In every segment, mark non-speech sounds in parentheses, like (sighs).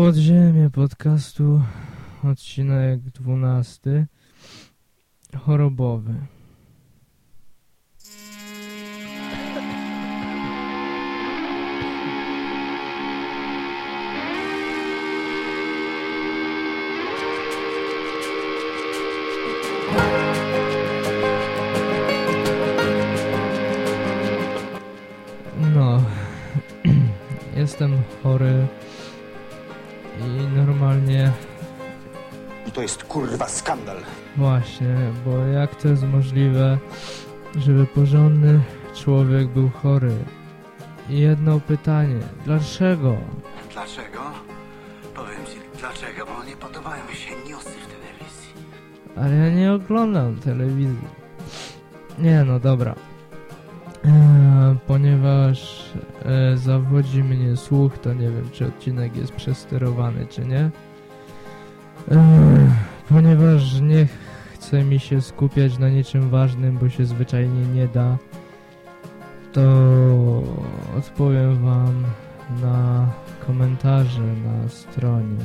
Podziemie podcastu, odcinek 12, chorobowy. No, (clears throat) jestem chory i normalnie I to jest kurwa skandal. Właśnie, bo jak to jest możliwe, żeby porządny człowiek był chory? I jedno pytanie, dlaczego? Dlaczego? Powiem ci dlaczego, bo nie podobają mi się newsy w telewizji. Ale ja nie oglądam telewizji. Nie no, dobra. Eee, ponieważ e, zawodzi mnie słuch, to nie wiem, czy odcinek jest przesterowany, czy nie. Eee, ponieważ nie chce mi się skupiać na niczym ważnym, bo się zwyczajnie nie da, to odpowiem wam na komentarze na stronie.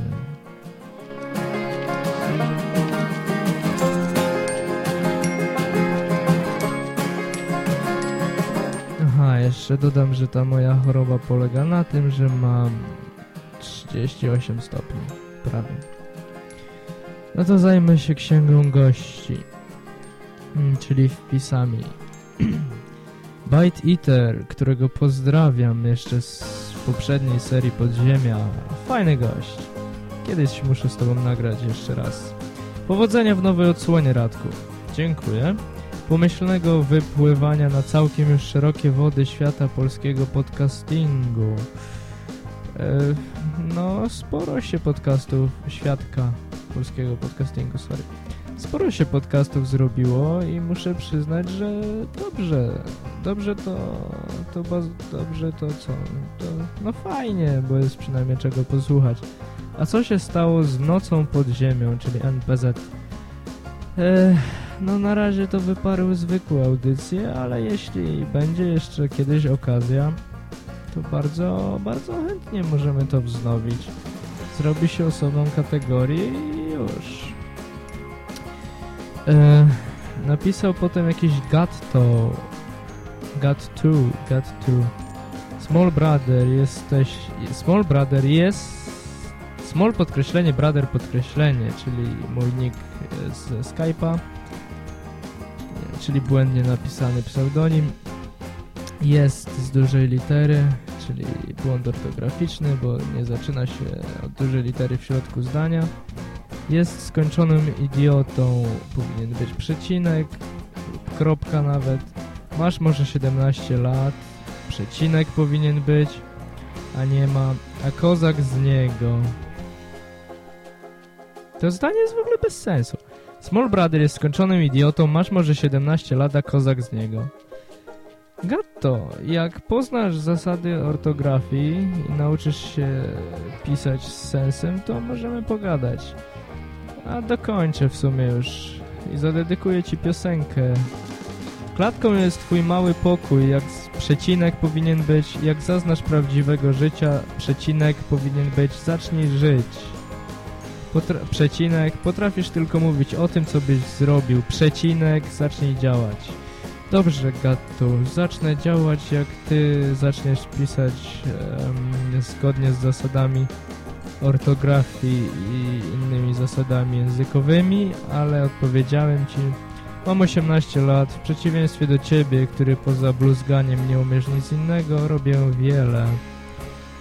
Jeszcze dodam, że ta moja choroba polega na tym, że mam 38 stopni, prawie. No to zajmę się księgą gości, mm, czyli wpisami. (clears throat) Bite Eater, którego pozdrawiam jeszcze z poprzedniej serii Podziemia. Fajny gość. Kiedyś muszę z tobą nagrać jeszcze raz. Powodzenia w nowej odsłonie, Radku. Dziękuję pomyślnego wypływania na całkiem już szerokie wody świata polskiego podcastingu. E, no, sporo się podcastów, świadka polskiego podcastingu, sorry. Sporo się podcastów zrobiło i muszę przyznać, że dobrze. Dobrze to, to baz, dobrze to co? To, no fajnie, bo jest przynajmniej czego posłuchać. A co się stało z Nocą pod Ziemią, czyli NPZ? Ech, no na razie to wyparły zwykłe audycje, ale jeśli będzie jeszcze kiedyś okazja, to bardzo, bardzo chętnie możemy to wznowić. Zrobi się osobną kategorię i już. E, napisał potem jakiś Gatto. Gat2, Gat2. Small Brother jesteś... Small Brother jest... Small podkreślenie, Brother podkreślenie, czyli mój nick z Skype'a czyli błędnie napisany pseudonim. Jest z dużej litery, czyli błąd ortograficzny, bo nie zaczyna się od dużej litery w środku zdania. Jest skończonym idiotą, powinien być przecinek, kropka nawet. Masz może 17 lat, przecinek powinien być, a nie ma, a kozak z niego. To zdanie jest w ogóle bez sensu. Small Brother jest skończonym idiotą, masz może 17 lat, a kozak z niego. Gatto, jak poznasz zasady ortografii i nauczysz się pisać z sensem, to możemy pogadać. A dokończę w sumie już i zadedykuję ci piosenkę. Klatką jest twój mały pokój, jak przecinek powinien być, jak zaznasz prawdziwego życia, przecinek powinien być, zacznij żyć. Potra przecinek, potrafisz tylko mówić o tym, co byś zrobił. Przecinek, zacznij działać. Dobrze, Gattu, zacznę działać, jak ty zaczniesz pisać um, zgodnie z zasadami ortografii i innymi zasadami językowymi, ale odpowiedziałem ci, mam 18 lat, w przeciwieństwie do ciebie, który poza bluzganiem nie umiesz nic innego, robię wiele.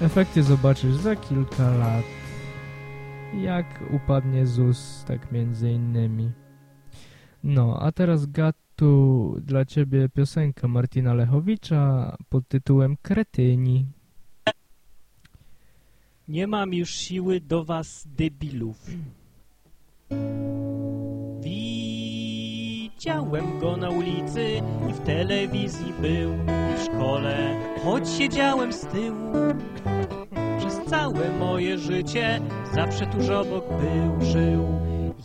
Efekty zobaczysz za kilka lat jak upadnie ZUS, tak między innymi. No, a teraz Gatu dla ciebie piosenka Martina Lechowicza pod tytułem Kretyni. Nie mam już siły do was, debilów. Widziałem go na ulicy i w telewizji był i w szkole, choć siedziałem z tyłu. Całe moje życie zawsze tuż obok był, żył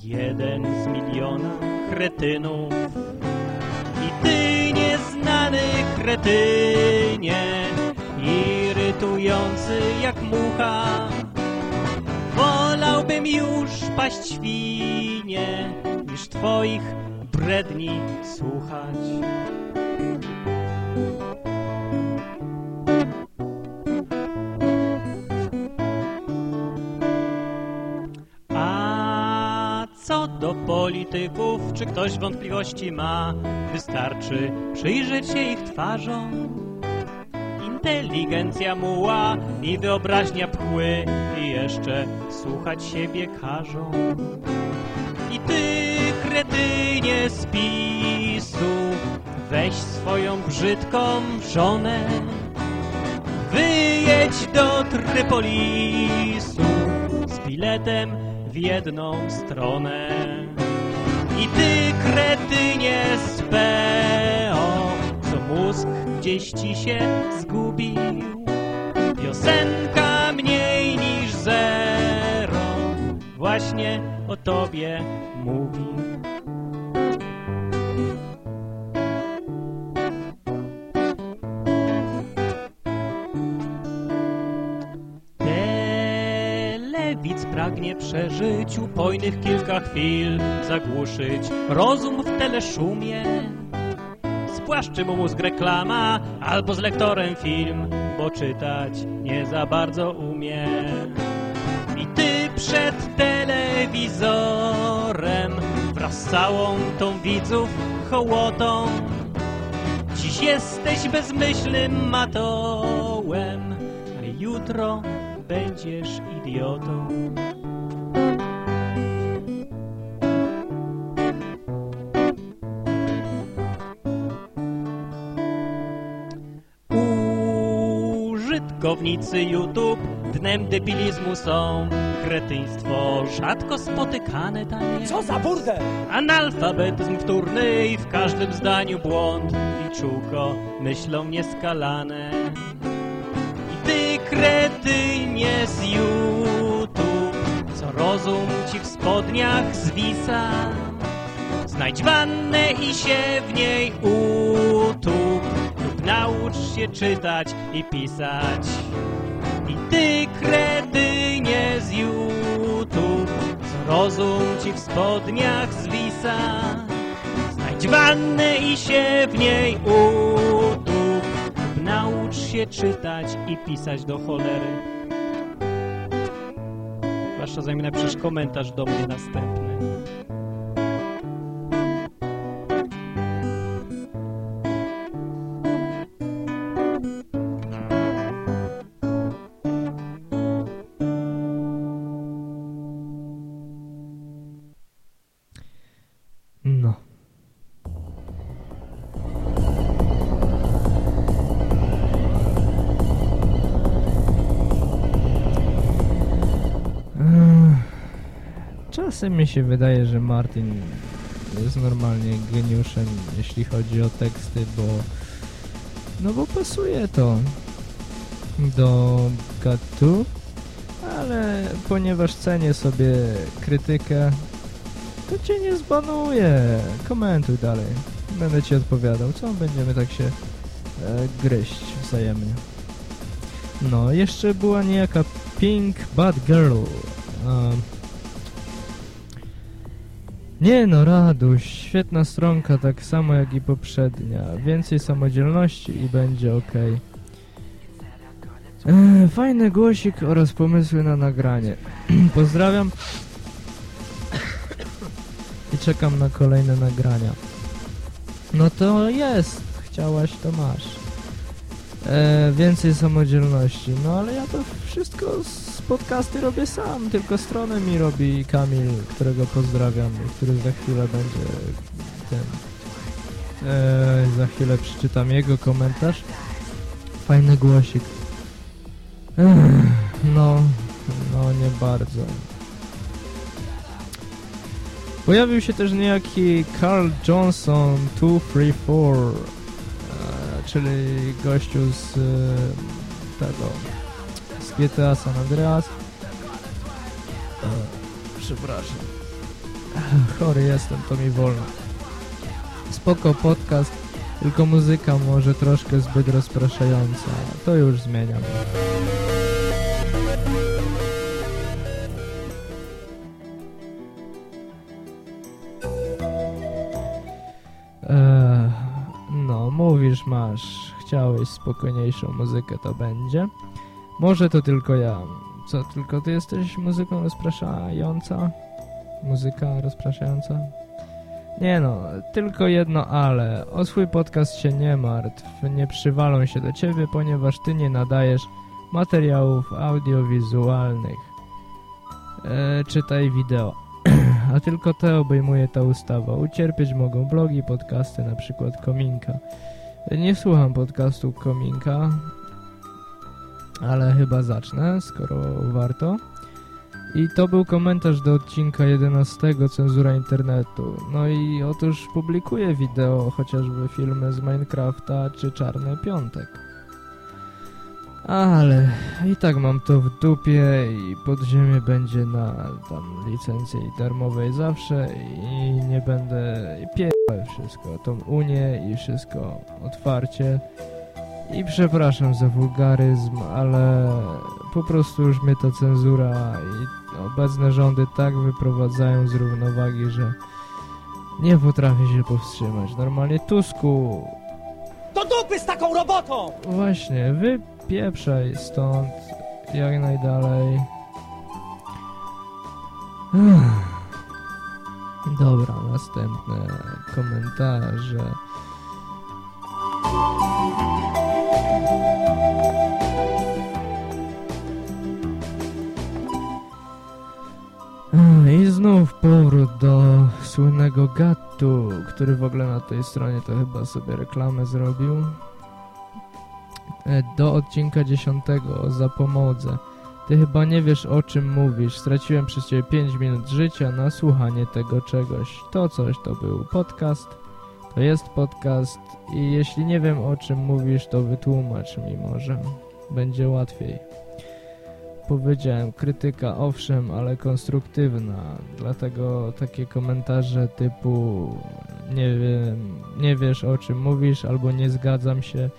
jeden z miliona kretynów. I ty nieznany kretynie, irytujący jak mucha, paść świnie, niż twoich bredni słuchać. Polityków, czy ktoś wątpliwości ma, wystarczy przyjrzeć się ich twarzom. Inteligencja muła i wyobraźnia pchły i jeszcze słuchać siebie każą. I ty, kretynie z PiSu, weź swoją brzydką żonę, wyjedź do Trypolisu z biletem w jedną stronę. I ty, kretynie z PO, co mózg gdzieś ci się zgubił. Piosenka mniej niż zero właśnie o tobie mówi. Pragnie przeżyć upojnych kilka chwil, zagłuszyć rozum w teleszumie. Spłaszczy mu mózg reklama albo z lektorem film, bo czytać nie za bardzo umie. I ty przed telewizorem wraz z całą tą widzów hołotą Dziś jesteś bezmyślnym matołem, a jutro będziesz idiotą. Użytkownicy YouTube dnem debilizmu są. Kretyństwo rzadko spotykane tam jest. Co za burdel! Analfabetyzm wtórny i w każdym zdaniu błąd i czółko myślą nieskalane. I ty kretynie z YouTube, co rozum ci w spodniach zwisa. Znajdź wannę i się w niej utup naucz się czytać i pisać. I ty kretynie z YouTube, co rozum ci w spodniach zwisa. Znajdź wannę i się w niej utup naucz się czytać i pisać do cholery. Zwłaszcza za mnie napiszesz komentarz do mnie następny. Czasem mi się wydaje, że Martin jest normalnie geniuszem, jeśli chodzi o teksty, bo no bo pasuje to do gatu, ale ponieważ cenię sobie krytykę, to cię nie zbanuję. Komentuj dalej. Będę ci odpowiadał. Co? Będziemy tak się e, gryźć wzajemnie. No, jeszcze była niejaka Pink Bad Girl. Nie no, Raduś, świetna stronka, tak samo jak i poprzednia. Więcej samodzielności i będzie ok. E, fajny głosik oraz pomysły na nagranie. (clears throat) Pozdrawiam i czekam na kolejne nagrania. No to jest, chciałaś to masz. E, więcej samodzielności. No ale ja to wszystko podcasty robię sam, tylko stronę mi robi Kamil, którego pozdrawiam który za chwilę będzie ten... Za chwilę przeczytam jego komentarz. Fajny głosik. Ech, no, no nie bardzo. Pojawił się też niejaki Carl Johnson 234, e, czyli gościu z e, tego GTA San Andreas. Przepraszam. Chory jestem, to mi wolno. Spoko podcast, tylko muzyka może troszkę zbyt rozpraszająca. To już zmieniam. Eee, no, mówisz masz, chciałeś spokojniejszą muzykę, to będzie. Może to tylko ja. Co, tylko ty jesteś muzyką rozpraszająca? Muzyka rozpraszająca? Nie no, tylko jedno ale. O swój podcast się nie martw. Nie przywalą się do ciebie, ponieważ ty nie nadajesz materiałów audiowizualnych. E, czytaj wideo. (clears throat) A tylko te obejmuje ta ustawa. Ucierpieć mogą blogi, podcasty, na przykład Kominka. Nie słucham podcastu Kominka, ale chyba zacznę, skoro warto. I to był komentarz do odcinka 11 Cenzura Internetu. No i otóż publikuję wideo, chociażby filmy z Minecrafta czy Czarny Piątek. Ale i tak mam to w dupie i podziemie będzie na tam licencji darmowej zawsze i nie będę pierdolę wszystko, tą Unię i wszystko otwarcie. I przepraszam za wulgaryzm, ale po prostu już mnie ta cenzura i obecne rządy tak wyprowadzają z równowagi, że nie potrafię się powstrzymać. Normalnie Tusku... Do dupy z taką robotą! Właśnie, wypieprzaj stąd jak najdalej. (sighs) Dobra, następne komentarze. Powrót do słynnego Gattu, który w ogóle na tej stronie to chyba sobie reklamę zrobił. E, do odcinka 10 o zapomodze. Ty chyba nie wiesz o czym mówisz. Straciłem przez ciebie 5 minut życia na słuchanie tego czegoś. To coś to był podcast. To jest podcast i jeśli nie wiem o czym mówisz, to wytłumacz mi może. Będzie łatwiej powiedziałem, krytyka owszem, ale konstruktywna, dlatego takie komentarze typu nie wiem, nie wiesz o czym mówisz albo nie zgadzam się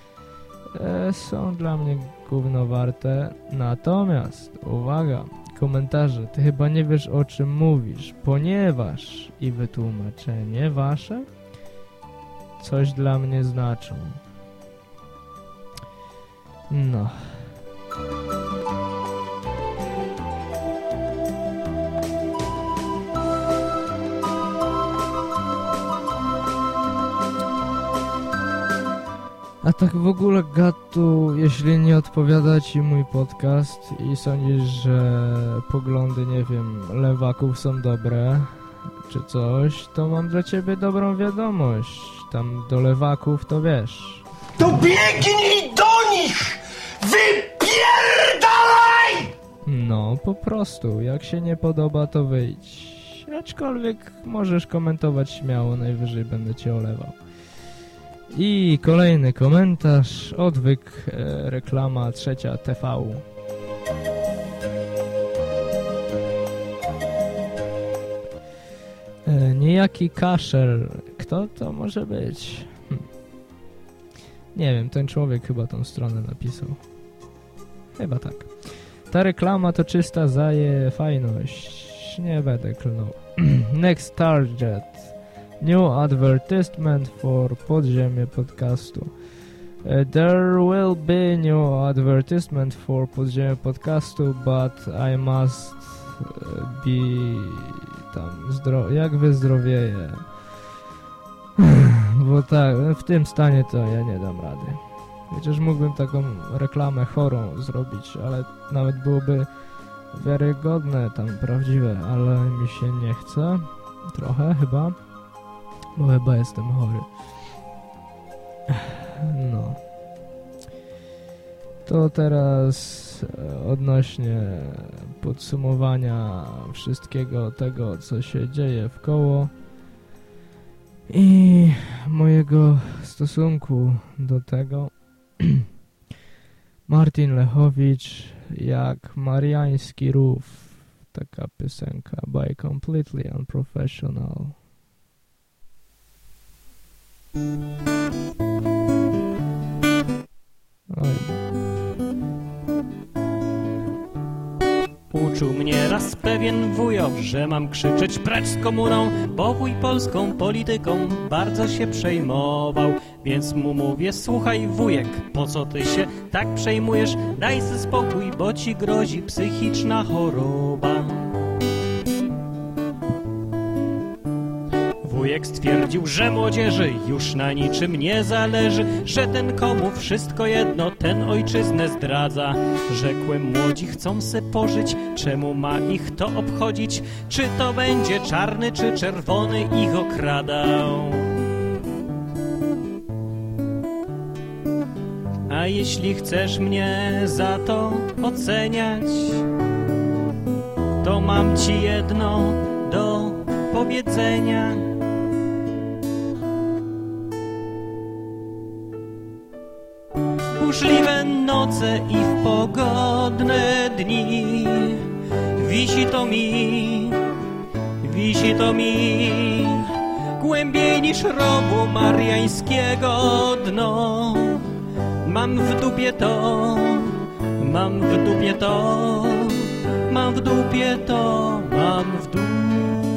e, są dla mnie gówno warte. Natomiast, uwaga, komentarze, ty chyba nie wiesz o czym mówisz, ponieważ i wytłumaczenie wasze coś dla mnie znaczą. No. A tak w ogóle Gatu, jeśli nie odpowiada ci mój podcast i sądzisz, że poglądy, nie wiem, lewaków są dobre, czy coś, to mam dla ciebie dobrą wiadomość. Tam do lewaków to wiesz. To biegnij do nich! Wypierdalaj! No, po prostu. Jak się nie podoba, to wyjdź. Aczkolwiek możesz komentować śmiało, najwyżej będę cię olewał. I kolejny komentarz, odwyk, e, reklama trzecia TV. E, niejaki kaszel. Kto to może być? Hm. Nie wiem, ten człowiek chyba tą stronę napisał. Chyba tak. Ta reklama to czysta zaje fajność. Nie będę klnął. (clears throat) Next target. New advertisement for Podziemie podcastu. Uh, there will be new advertisement for Podziemie podcastu, but I must uh, be tam zdro jak wyzdrowieję. (sighs) Bo tak, w tym stanie to ja nie dam rady. Chociaż mógłbym taką reklamę chorą zrobić, ale nawet byłoby wiarygodne, tam prawdziwe, ale mi się nie chce. Trochę chyba. Bo chyba jestem chory. No. To teraz e, odnośnie podsumowania wszystkiego tego, co się dzieje w koło i mojego stosunku do tego. (clears throat) Martin Lechowicz jak Mariański Rów taka piosenka by Completely Unprofessional Oj. Nauczył mnie raz pewien wujo, że mam krzyczeć precz z komuną, bo wuj polską polityką bardzo się przejmował. Więc mu mówię, słuchaj wujek, po co ty się tak przejmujesz? Daj sobie spokój, bo ci grozi psychiczna choroba. Wujek stwierdził, że młodzieży już na niczym nie zależy, że ten komu wszystko jedno, ten ojczyznę zdradza. Rzekłem, młodzi chcą se pożyć, czemu ma ich to obchodzić? Czy to będzie czarny, czy czerwony ich okradał? A jeśli chcesz mnie za to oceniać, to mam ci jedno do powiedzenia. Burzliwe noce i w pogodne dni. Wisi to mi, wisi to mi. Głębiej niż rowu mariańskiego dno. Mam w dupie to, mam w dupie to, mam w dupie to, mam w dupie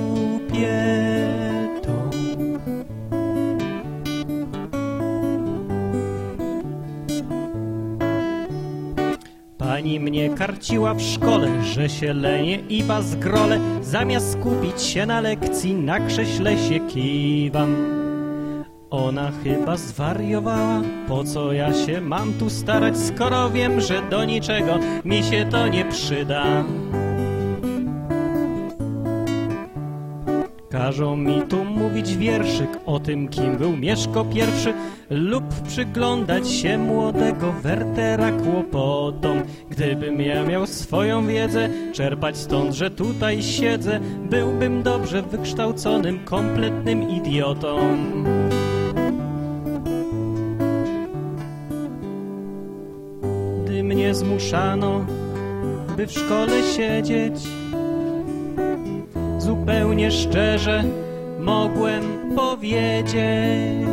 Pani mnie karciła w szkole, że się lenię i was grole. Zamiast skupić się na lekcji, na krześle się kiwam. Ona chyba zwariowała, po co ja się mam tu starać, skoro wiem, że do niczego mi się to nie przyda. Każą mi tu mówić wierszyk o tym, kim był Mieszko pierwszy lub przyglądać się młodego Wertera kłopotom. Gdybym ja miał swoją wiedzę, czerpać stąd, że tutaj siedzę, byłbym dobrze wykształconym, kompletnym idiotą. Gdy mnie zmuszano, by w szkole siedzieć, zupełnie szczerze mogłem powiedzieć.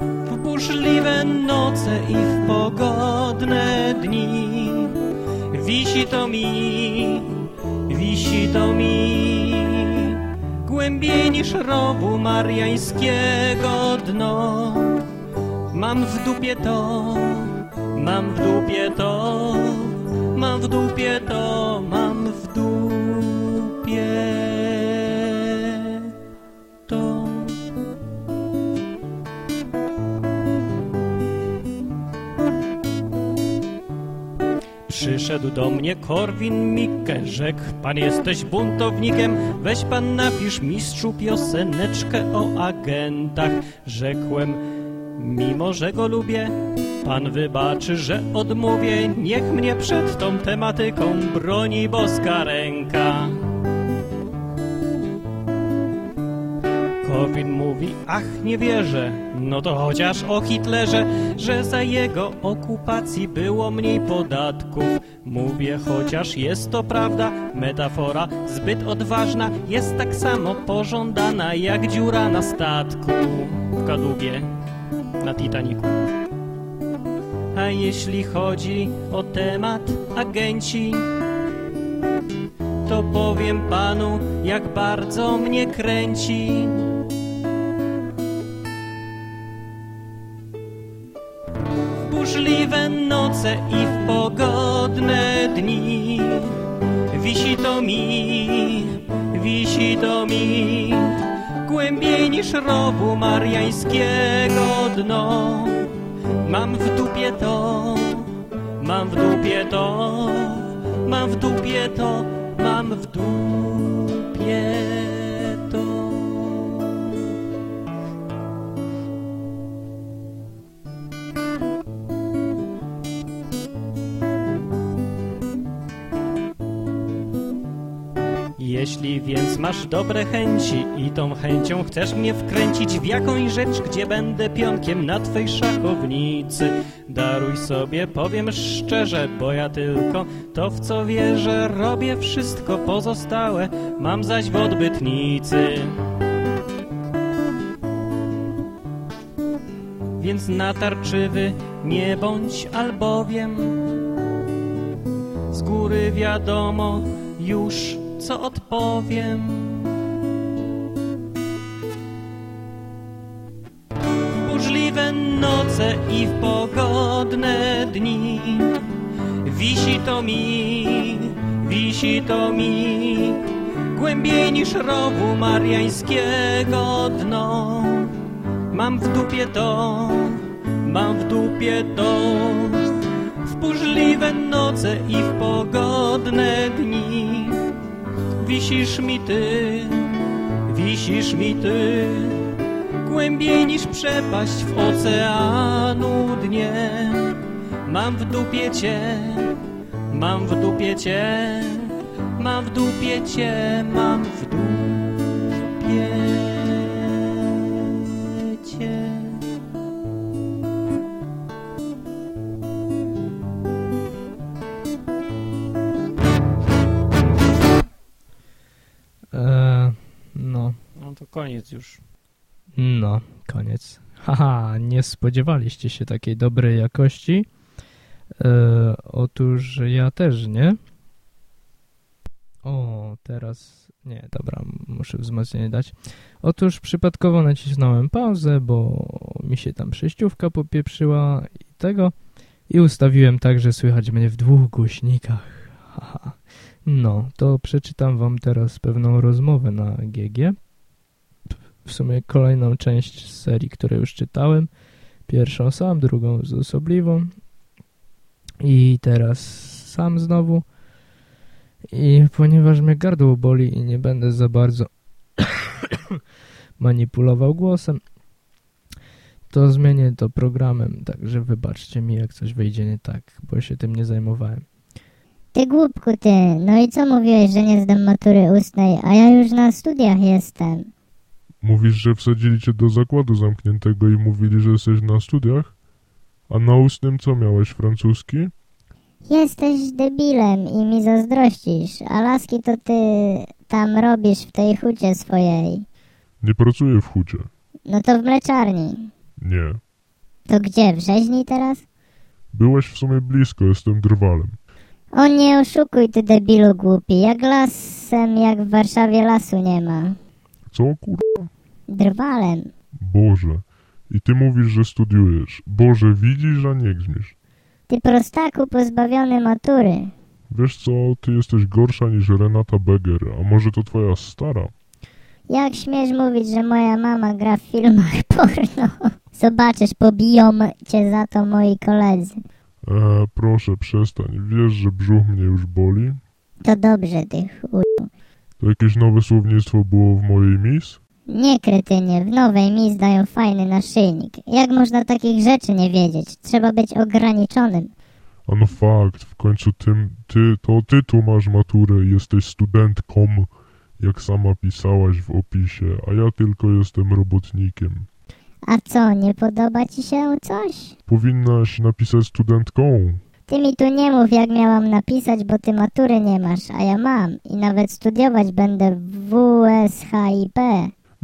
W burzliwe noce i w pogodne dni wisi to mi, wisi to mi głębiej niż rowu mariańskiego dno. Mam w dupie to, mam w dupie to, mam w dupie to, mam w dupie. Przyszedł do mnie Korwin Mikke, rzekł, pan jesteś buntownikiem, weź pan napisz mistrzu pioseneczkę o agentach. Rzekłem, mimo że go lubię, pan wybaczy, że odmówię, niech mnie przed tą tematyką broni boska ręka. Korwin mówi, ach nie wierzę, no to chociaż o Hitlerze, że za jego okupacji było mniej podatków. Mówię, chociaż jest to prawda, metafora zbyt odważna, jest tak samo pożądana jak dziura na statku w Kadłubie na Titaniku. A jeśli chodzi o temat agenci, to powiem panu, jak bardzo mnie kręci. W burzliwe noce i w pogodne dni wisi to mi, wisi to mi głębiej niż rowu mariańskiego dno. Mam w dupie to, mam w dupie to, mam w dupie to, mam w dupie Jeśli więc masz dobre chęci i tą chęcią chcesz mnie wkręcić w jakąś rzecz, gdzie będę pionkiem na twej szachownicy, daruj sobie, powiem szczerze, bo ja tylko to, w co wierzę, robię wszystko pozostałe, mam zaś w odbytnicy. więc natarczywy nie bądź albowiem. Z góry wiadomo już, co odpowiem. W burzliwe noce i w pogodne dni wisi to mi, wisi to mi głębiej niż rowu mariańskiego dno. Mam w dupie to, mam w dupie to, w burzliwe noce i w pogodne dni. Wisisz mi ty, wisisz mi ty, głębiej niż przepaść w oceanu dnie. Mam w dupie cię, mam w dupie cię, mam w dupie cię, mam w dupie koniec już. no, koniec. Haha, nie spodziewaliście się takiej dobrej jakości. Eee, otóż ja też nie. O, teraz... Nie, dobra, muszę wzmocnienie dać. Otóż przypadkowo nacisnąłem pauzę, bo mi się tam przejściówka popieprzyła i tego. I ustawiłem tak, że słychać mnie w dwóch głośnikach. Haha. No, to przeczytam wam teraz pewną rozmowę na GG. W sumie kolejną część z serii, której już czytałem. Pierwszą sam, drugą z osobliwą. I teraz sam znowu. I ponieważ mnie gardło boli i nie będę za bardzo (coughs) manipulował głosem, to zmienię to programem, także wybaczcie mi, jak coś wyjdzie nie tak, bo się tym nie zajmowałem. Ty głupku ty, no i co mówiłeś, że nie zdam matury ustnej, a ja już na studiach jestem. Mówisz, że wsadzili cię do zakładu zamkniętego i mówili, że jesteś na studiach? A na ustnym co miałeś, francuski? Jesteś debilem i mi zazdrościsz, a laski to ty tam robisz w tej hucie swojej. Nie pracuję w hucie. No to w mleczarni. Nie. To gdzie, w rzeźni teraz? Byłeś w sumie blisko, jestem drwalem. O nie oszukuj ty debilu głupi, jak lasem, jak w Warszawie lasu nie ma. Co kur... Drwalem. Boże. I ty mówisz, że studiujesz. Boże, widzisz, a nie grzmisz. Ty prostaku pozbawiony matury. Wiesz co, ty jesteś gorsza niż Renata Beger, a może to twoja stara? Jak śmiesz mówić, że moja mama gra w filmach (laughs) porno? Zobaczysz, pobiją cię za to moi koledzy. Eee, proszę, przestań. Wiesz, że brzuch mnie już boli? To dobrze, ty chuj. To jakieś nowe słownictwo było w mojej mis? Nie, kretynie, w nowej mi dają fajny naszyjnik. Jak można takich rzeczy nie wiedzieć? Trzeba być ograniczonym. A no fakt, w końcu tym, ty, to ty tu masz maturę i jesteś studentką, jak sama pisałaś w opisie, a ja tylko jestem robotnikiem. A co, nie podoba ci się coś? Powinnaś napisać studentką. Ty mi tu nie mów, jak miałam napisać, bo ty matury nie masz, a ja mam. I nawet studiować będę w WSHIP.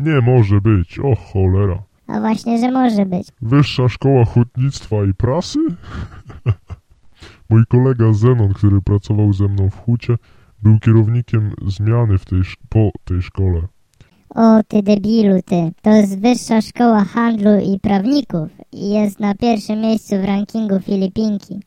Nie może być, o cholera. A właśnie, że może być. Wyższa Szkoła Hutnictwa i Prasy? (laughs) Mój kolega Zenon, który pracował ze mną w hucie, był kierownikiem zmiany w tej, po tej szkole. O, ty debilu, ty. To jest Wyższa Szkoła Handlu i Prawników i jest na pierwszym miejscu w rankingu Filipinki.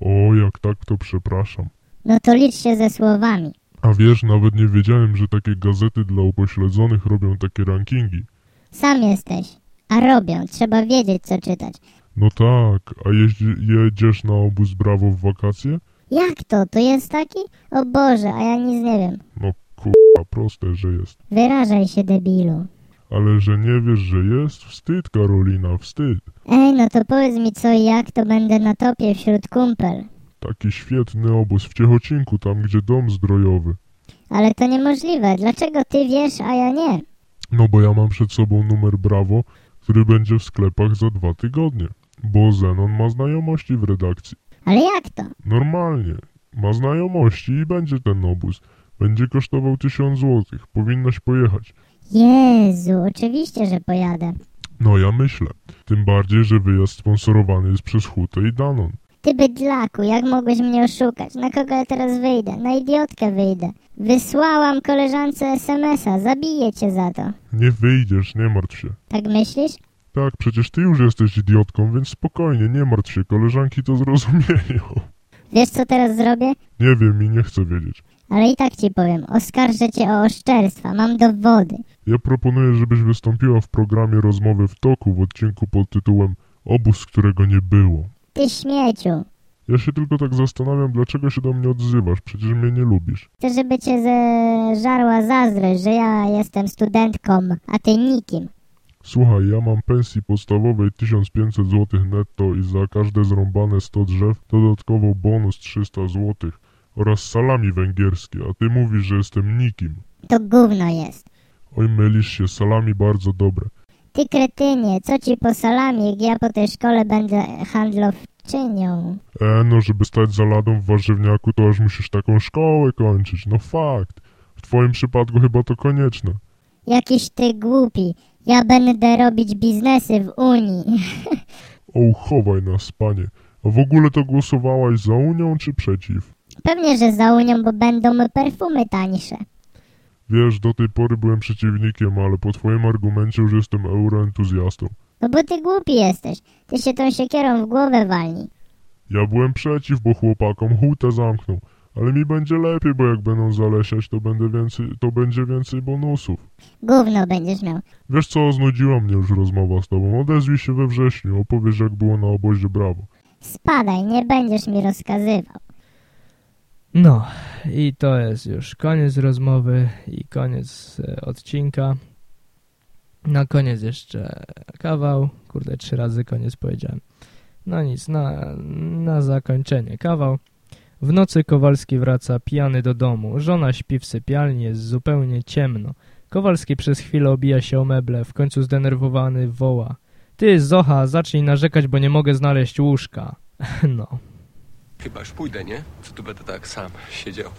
O, jak tak, to przepraszam. No to licz się ze słowami. A wiesz, nawet nie wiedziałem, że takie gazety dla upośledzonych robią takie rankingi. Sam jesteś. A robią, trzeba wiedzieć, co czytać. No tak, a jeździ, jedziesz na obóz Brawo w wakacje? Jak to? To jest taki? O Boże, a ja nic nie wiem. No kurwa, proste, że jest. Wyrażaj się, debilu. Ale że nie wiesz, że jest? Wstyd, Karolina, wstyd. Ej, no to powiedz mi co i jak, to będę na topie wśród kumpel. Taki świetny obóz w Ciechocinku, tam gdzie dom zdrojowy. Ale to niemożliwe. Dlaczego ty wiesz, a ja nie? No bo ja mam przed sobą numer Brawo, który będzie w sklepach za dwa tygodnie. Bo Zenon ma znajomości w redakcji. Ale jak to? Normalnie. Ma znajomości i będzie ten obóz. Będzie kosztował tysiąc złotych. Powinnaś pojechać. Jezu, oczywiście, że pojadę. No ja myślę. Tym bardziej, że wyjazd sponsorowany jest przez Hutę i Danon. Ty bydlaku, jak mogłeś mnie oszukać? Na kogo ja teraz wyjdę? Na idiotkę wyjdę. Wysłałam koleżance SMS-a, zabiję cię za to. Nie wyjdziesz, nie martw się. Tak myślisz? Tak, przecież ty już jesteś idiotką, więc spokojnie, nie martw się, koleżanki to zrozumieją. Wiesz co teraz zrobię? Nie wiem i nie chcę wiedzieć. Ale i tak ci powiem, oskarżę cię o oszczerstwa, mam dowody. Ja proponuję, żebyś wystąpiła w programie Rozmowy w toku w odcinku pod tytułem Obóz, którego nie było. Ty śmieciu. Ja się tylko tak zastanawiam, dlaczego się do mnie odzywasz, przecież mnie nie lubisz. Chcę, żeby cię zeżarła zazdrość, że ja jestem studentką, a ty nikim. Słuchaj, ja mam pensji podstawowej 1500 zł netto i za każde zrąbane 100 drzew dodatkowo bonus 300 zł oraz salami węgierskie, a ty mówisz, że jestem nikim. To gówno jest. Oj, mylisz się, salami bardzo dobre. Ty kretynie, co ci po salami, jak ja po tej szkole będę handlowczynią? E, no, żeby stać za ladą w warzywniaku, to aż musisz taką szkołę kończyć, no fakt. W twoim przypadku chyba to konieczne. Jakiś ty głupi. Ja będę robić biznesy w Unii. O, chowaj nas, panie. A w ogóle to głosowałaś za Unią czy przeciw? Pewnie, że za Unią, bo będą perfumy tańsze. Wiesz, do tej pory byłem przeciwnikiem, ale po twoim argumencie już jestem euroentuzjastą. No bo ty głupi jesteś. Ty się tą siekierą w głowę walnij. Ja byłem przeciw, bo chłopakom hutę zamknął. Ale mi będzie lepiej, bo jak będą zalesiać, to, będę więcej, to będzie więcej bonusów. Gówno będziesz miał. Wiesz co, znudziła mnie już rozmowa z tobą. Odezwij się we wrześniu, opowiesz jak było na obozie Brawo. Spadaj, nie będziesz mi rozkazywał. No, i to jest już koniec rozmowy i koniec e, odcinka. Na koniec jeszcze kawał. Kurde, trzy razy koniec powiedziałem. No nic, na, na zakończenie kawał. W nocy Kowalski wraca pijany do domu. Żona śpi w sypialni, jest zupełnie ciemno. Kowalski przez chwilę obija się o meble, w końcu zdenerwowany woła. Ty, Zocha, zacznij narzekać, bo nie mogę znaleźć łóżka. (laughs) No. Chyba już pójdę, nie? Co tu będę tak sam siedział?